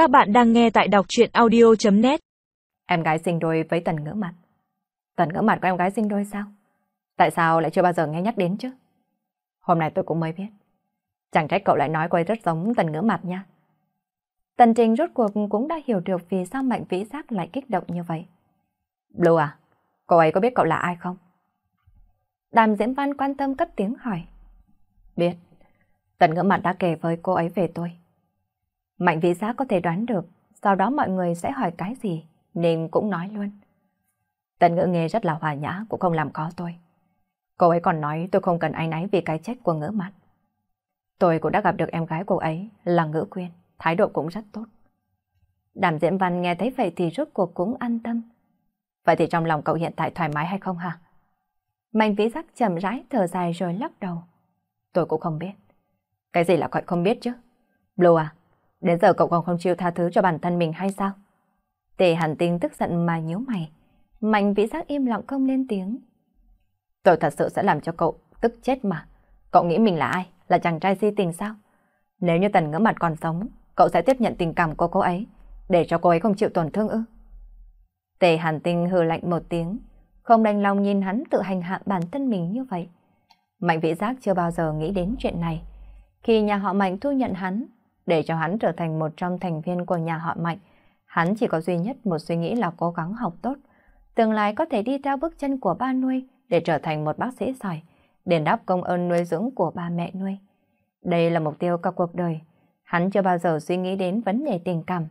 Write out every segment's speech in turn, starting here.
Các bạn đang nghe tại đọc truyện audio.net Em gái sinh đôi với tần ngữ mặt. Tần ngữ mặt có em gái sinh đôi sao? Tại sao lại chưa bao giờ nghe nhắc đến chứ? Hôm nay tôi cũng mới biết. Chẳng trách cậu lại nói cô ấy rất giống tần ngữ mặt nha. Tần Trình rốt cuộc cũng đã hiểu được vì sao Mạnh Vĩ Giác lại kích động như vậy. Blue à, cô ấy có biết cậu là ai không? Đàm Diễm Văn quan tâm cất tiếng hỏi. Biết. Tần ngữ mặt đã kể với cô ấy về tôi. Mạnh Vĩ giá có thể đoán được, sau đó mọi người sẽ hỏi cái gì, nên cũng nói luôn. Tần ngữ nghe rất là hòa nhã, cũng không làm khó tôi. Cô ấy còn nói tôi không cần anh ấy vì cái chết của ngữ mặt. Tôi cũng đã gặp được em gái cô ấy là ngữ quyên, thái độ cũng rất tốt. Đàm Diễn Văn nghe thấy vậy thì rốt cuộc cũng an tâm. Vậy thì trong lòng cậu hiện tại thoải mái hay không hả? Mạnh vĩ giác chậm rãi thở dài rồi lắc đầu. Tôi cũng không biết. Cái gì là gọi không biết chứ? Blue à, đến giờ cậu còn không chịu tha thứ cho bản thân mình hay sao? Tề hàn tinh tức giận mà nhíu mày. Mạnh vĩ giác im lặng không lên tiếng. Tôi thật sự sẽ làm cho cậu tức chết mà. Cậu nghĩ mình là ai? Là chàng trai si tình sao? Nếu như tần ngỡ mặt còn sống, cậu sẽ tiếp nhận tình cảm của cô ấy, để cho cô ấy không chịu tổn thương ư? Tề hàn tinh hừ lạnh một tiếng, không đành lòng nhìn hắn tự hành hạ bản thân mình như vậy. Mạnh vĩ giác chưa bao giờ nghĩ đến chuyện này. Khi nhà họ Mạnh thu nhận hắn, để cho hắn trở thành một trong thành viên của nhà họ Mạnh, hắn chỉ có duy nhất một suy nghĩ là cố gắng học tốt, tương lai có thể đi theo bước chân của ba nuôi để trở thành một bác sĩ giỏi, đền đáp công ơn nuôi dưỡng của ba mẹ nuôi. Đây là mục tiêu cả cuộc đời, hắn chưa bao giờ suy nghĩ đến vấn đề tình cảm.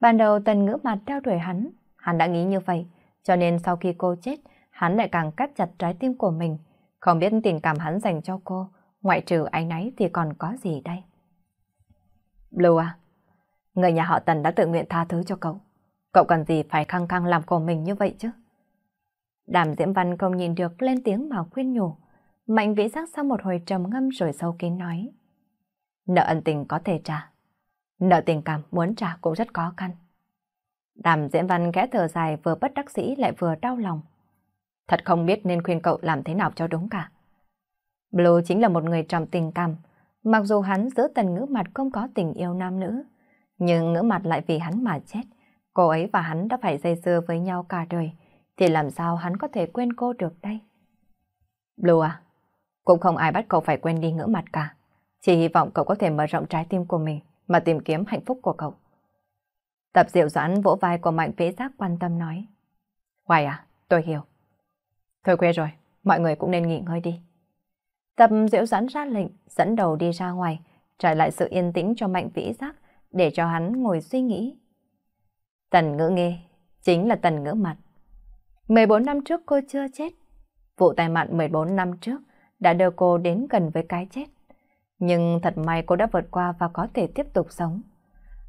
Ban đầu tần ngữ mặt theo đuổi hắn, hắn đã nghĩ như vậy, cho nên sau khi cô chết, hắn lại càng cắt chặt trái tim của mình, không biết tình cảm hắn dành cho cô, ngoại trừ anh ấy thì còn có gì đây. Blue à, người nhà họ Tần đã tự nguyện tha thứ cho cậu. Cậu cần gì phải khăng khăng làm của mình như vậy chứ? Đàm Diễm Văn không nhìn được lên tiếng mà khuyên nhủ. Mạnh vĩ giác sau một hồi trầm ngâm rồi sâu kín nói. Nợ ân tình có thể trả. Nợ tình cảm muốn trả cũng rất khó khăn. Đàm Diễm Văn ghé thở dài vừa bất đắc dĩ lại vừa đau lòng. Thật không biết nên khuyên cậu làm thế nào cho đúng cả. Blue chính là một người trọng tình cảm. Mặc dù hắn giữa tần ngữ mặt không có tình yêu nam nữ, nhưng ngữ mặt lại vì hắn mà chết. Cô ấy và hắn đã phải dây dưa với nhau cả đời, thì làm sao hắn có thể quên cô được đây? Blue à, cũng không ai bắt cậu phải quên đi ngữ mặt cả. Chỉ hy vọng cậu có thể mở rộng trái tim của mình mà tìm kiếm hạnh phúc của cậu. Tập diệu doãn vỗ vai của Mạnh Vĩ Giác quan tâm nói. Hoài à, tôi hiểu. Thôi quê rồi, mọi người cũng nên nghỉ ngơi đi. Tập diễu doãn ra lệnh, dẫn đầu đi ra ngoài, trả lại sự yên tĩnh cho Mạnh Vĩ Giác để cho hắn ngồi suy nghĩ. Tần ngữ nghe, chính là tần ngữ mặt. 14 năm trước cô chưa chết. Vụ tai nạn 14 năm trước đã đưa cô đến gần với cái chết. Nhưng thật may cô đã vượt qua và có thể tiếp tục sống.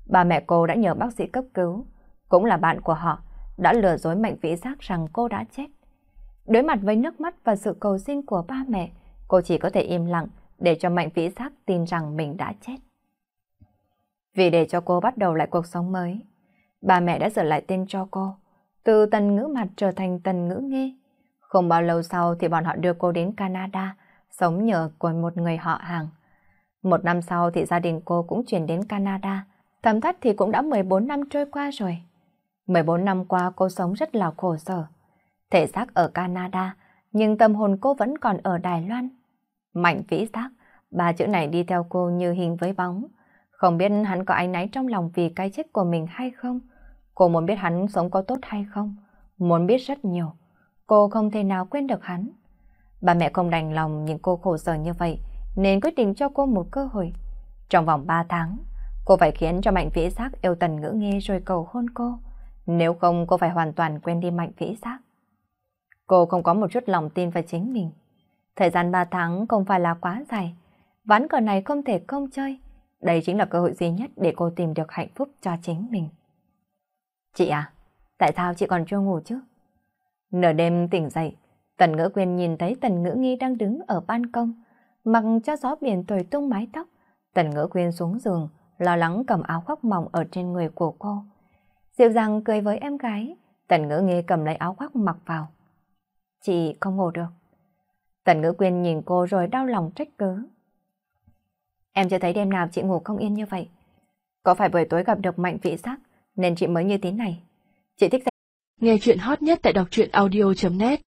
Ba mẹ cô đã nhờ bác sĩ cấp cứu, cũng là bạn của họ, đã lừa dối Mạnh Vĩ Giác rằng cô đã chết. Đối mặt với nước mắt và sự cầu xin của ba mẹ, cô chỉ có thể im lặng để cho Mạnh Vĩ Giác tin rằng mình đã chết. Vì để cho cô bắt đầu lại cuộc sống mới, bà mẹ đã sửa lại tên cho cô, từ tần ngữ mặt trở thành tần ngữ nghe. Không bao lâu sau thì bọn họ đưa cô đến Canada, sống nhờ của một người họ hàng. Một năm sau thì gia đình cô cũng chuyển đến Canada, tầm thắt thì cũng đã 14 năm trôi qua rồi. 14 năm qua cô sống rất là khổ sở. Thể xác ở Canada, nhưng tâm hồn cô vẫn còn ở Đài Loan. Mạnh vĩ giác, ba chữ này đi theo cô như hình với bóng. Không biết hắn có ánh náy trong lòng vì cái chết của mình hay không? Cô muốn biết hắn sống có tốt hay không? Muốn biết rất nhiều. Cô không thể nào quên được hắn. Bà mẹ không đành lòng nhìn cô khổ sở như vậy, nên quyết định cho cô một cơ hội. Trong vòng 3 tháng, cô phải khiến cho Mạnh Vĩ Giác yêu tần ngữ nghe rồi cầu hôn cô. Nếu không, cô phải hoàn toàn quên đi Mạnh Vĩ Giác. Cô không có một chút lòng tin vào chính mình. Thời gian 3 tháng không phải là quá dài. Ván cờ này không thể không chơi. Đây chính là cơ hội duy nhất để cô tìm được hạnh phúc cho chính mình. Chị à, tại sao chị còn chưa ngủ chứ? Nửa đêm tỉnh dậy, Tần Ngữ Quyên nhìn thấy Tần Ngữ Nghi đang đứng ở ban công, mặc cho gió biển thổi tung mái tóc. Tần Ngữ Quyên xuống giường, lo lắng cầm áo khoác mỏng ở trên người của cô. Dịu dàng cười với em gái, Tần Ngữ Nghi cầm lấy áo khoác mặc vào. Chị không ngủ được. Tần Ngữ Quyên nhìn cô rồi đau lòng trách cứ. Em chưa thấy đêm nào chị ngủ không yên như vậy. Có phải buổi tối gặp được mạnh vị giác nên chị mới như thế này? Chị thích Nghe chuyện hot nhất tại đọc truyện audio.net